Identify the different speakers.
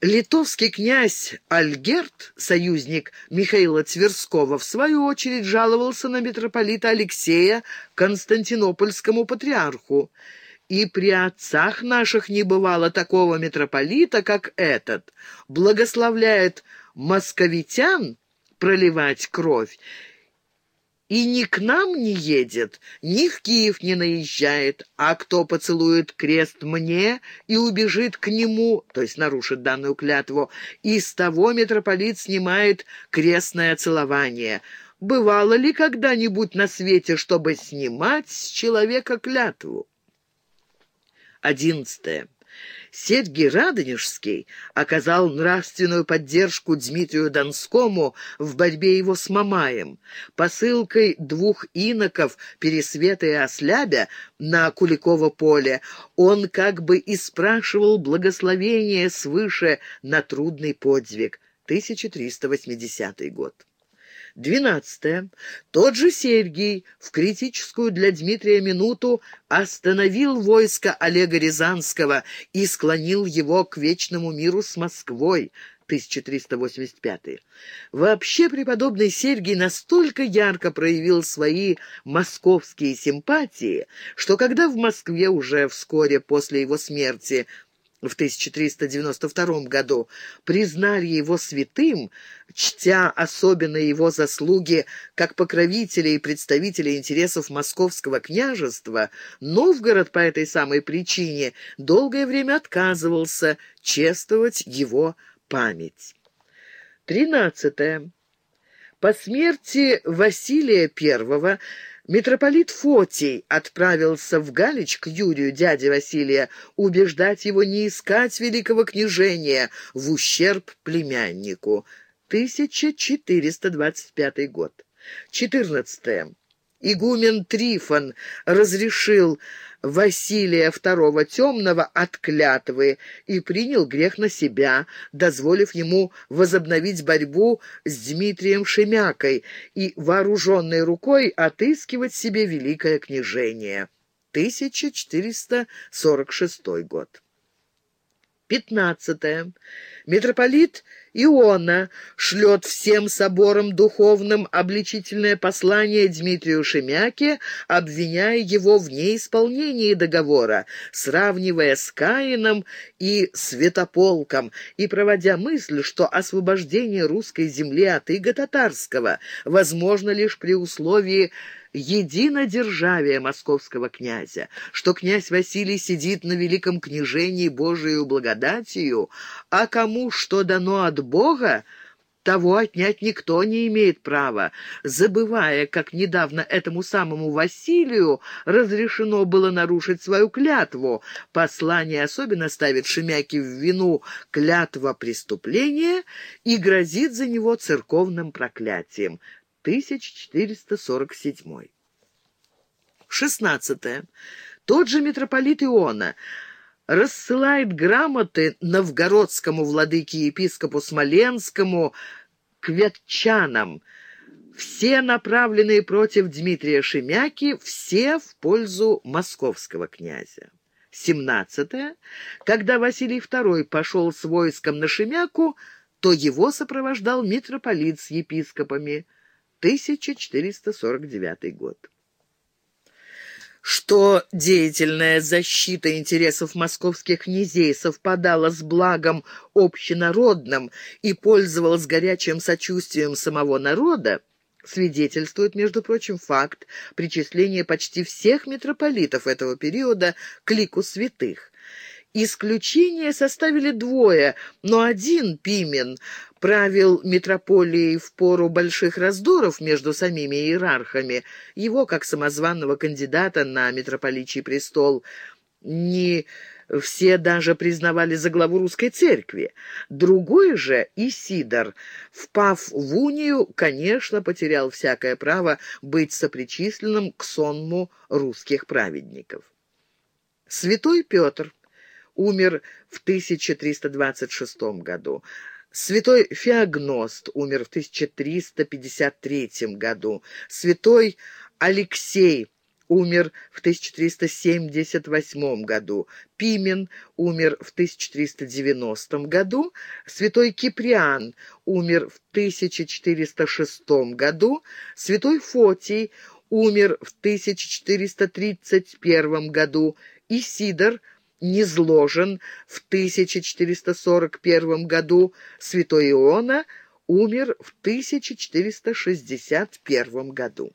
Speaker 1: Литовский князь Альгерт, союзник Михаила Тверского, в свою очередь жаловался на митрополита Алексея Константинопольскому патриарху. «И при отцах наших не бывало такого митрополита, как этот. Благословляет московитян проливать кровь и ни к нам не едет, ни в Киев не наезжает, а кто поцелует крест мне и убежит к нему, то есть нарушит данную клятву, и с того митрополит снимает крестное целование. Бывало ли когда-нибудь на свете, чтобы снимать с человека клятву? Одиннадцатое. Сергий Радонежский оказал нравственную поддержку Дмитрию Донскому в борьбе его с Мамаем. Посылкой двух иноков, Пересвета и Ослябя, на Куликово поле он как бы и спрашивал благословение свыше на трудный подвиг. 1380 год. Двенадцатое. Тот же Сергий в критическую для Дмитрия минуту остановил войско Олега Рязанского и склонил его к вечному миру с Москвой. 1385. Вообще преподобный Сергий настолько ярко проявил свои московские симпатии, что когда в Москве уже вскоре после его смерти в 1392 году признали его святым, чтя особенно его заслуги как покровителя и представителя интересов московского княжества, Новгород по этой самой причине долгое время отказывался чествовать его память. Тринадцатое. По смерти Василия I Митрополит Фотий отправился в Галич к Юрию, дяде Василия, убеждать его не искать великого княжения в ущерб племяннику. 1425 год. 14. Игумен Трифон разрешил Василия II Темного от клятвы и принял грех на себя, дозволив ему возобновить борьбу с Дмитрием Шемякой и вооруженной рукой отыскивать себе великое княжение. 1446 год. 15. Митрополит Иона шлет всем соборам духовным обличительное послание Дмитрию Шемяке, обвиняя его в неисполнении договора, сравнивая с Каином и Святополком и проводя мысль, что освобождение русской земли от иго татарского возможно лишь при условии единодержавия московского князя, что князь Василий сидит на великом княжении Божию благодатью, а кому что дано от Бога, того отнять никто не имеет права, забывая, как недавно этому самому Василию разрешено было нарушить свою клятву. Послание особенно ставит Шемяки в вину клятва преступления и грозит за него церковным проклятием. 1447. 16. Тот же митрополит Иона рассылает грамоты новгородскому владыке-епископу Смоленскому кветчанам, все направленные против Дмитрия Шемяки, все в пользу московского князя. 17. Когда Василий II пошел с войском на Шемяку, то его сопровождал митрополит с епископами – 1449 год. Что деятельная защита интересов московских князей совпадала с благом общенародным и пользовалась горячим сочувствием самого народа, свидетельствует, между прочим, факт причисления почти всех митрополитов этого периода к лику святых. Исключение составили двое, но один, Пимен, правил метрополией в пору больших раздоров между самими иерархами. Его, как самозванного кандидата на митрополичий престол, не все даже признавали за главу русской церкви. Другой же, Исидор, впав в унию, конечно, потерял всякое право быть сопричисленным к сонму русских праведников. Святой Петр умер в 1326 году. Святой Феогност умер в 1353 году. Святой Алексей умер в 1378 году, Пимен умер в 1390 году, святой Киприан умер в 1406 году, святой Фотий умер в 1431 году, Исидор низложен в 1441 году, святой Иона умер в 1461 году.